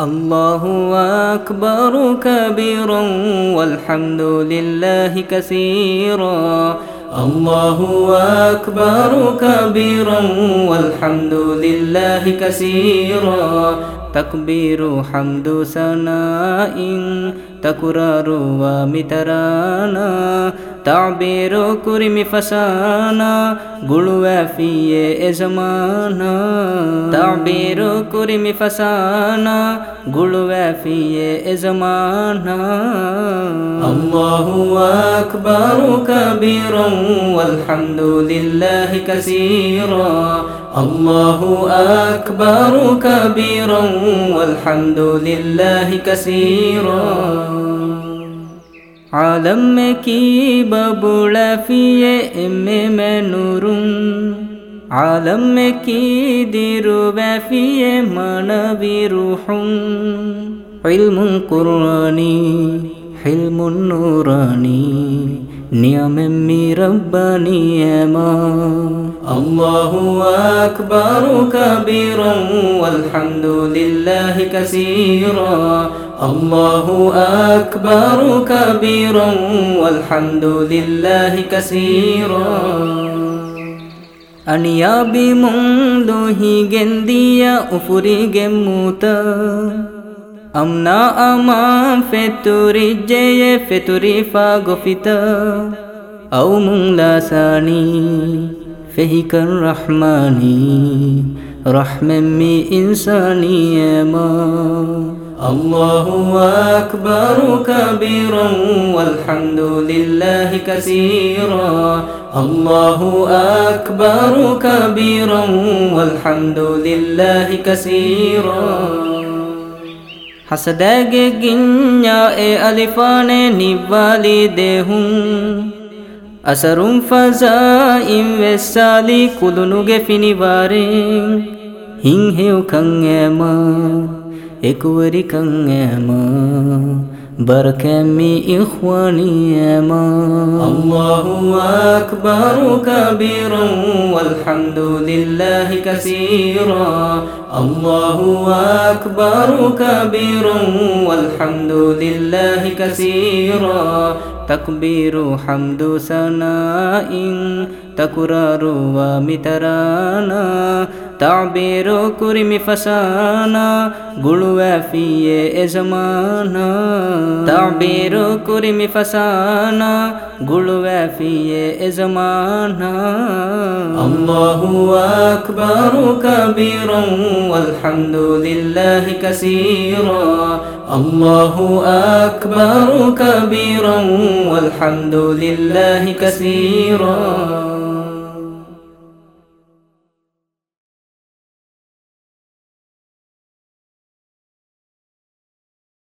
الله أكبر كبيرا والحمد لله كثيرا الله أكبر كبيرا والحمد لله كثيرا. تكبير حمد سناء تكرار ومترانا. تعبير كرم فسانا قلوا في إزمانا تعبير كرم فسانا قلوا في إزمانا الله أكبر كبيرا والحمد لله كثيرا الله أكبر كبيرا والحمد لله كثيرا عالم में की बबुड़ा फिए एमे में नूरुम عالم में की दिरु वैफिए मन विरुहुम علم قرآني حلم نوراني نعم من رباني ما الله أكبر كبيرا والحمد لله كثيرا الله أكبر كبيرا والحمد لله كثيرا أنيا بمنده جنديا أفري جموتا أمنا أما فتوري جي فتوري فاغفتا أو من لاساني فهك الرحماني رحمة مي إنساني ما. الله أكبر كبيرا والحمد لله كثيرا. الله أكبر كبيرا والحمد لله كثيرا. ಹಸದಗೆ ಗಿಂಜ ಎ ಅಲಿಫಾನೆ ನಿವ್ವಾಲಿ ದೇಹುಂ ಅಸರುಂ ಫಜಾ ಇಂ ವೆಸ್ಸಾಲಿ ಕುದುನುಗೆ ಫಿನಿವಾರೆ ಹಿಂಹೆವು ಕಂಗೆಮ ಎಕುವರಿ ಕಂಗೆಮ بركمي إخواني ياما الله أكبر كبيرا والحمد لله كثيرا. الله أكبر كبيرا والحمد لله كثيرا. تكبير حمد سناء تكرار ومترانا. تعبير كرم فسانا قلوا في إزمانا تعبير كرم فسانا قلوا في إزمانا الله أكبر كبيرا والحمد لله كثيرا الله أكبر كبيرا والحمد لله كثيرا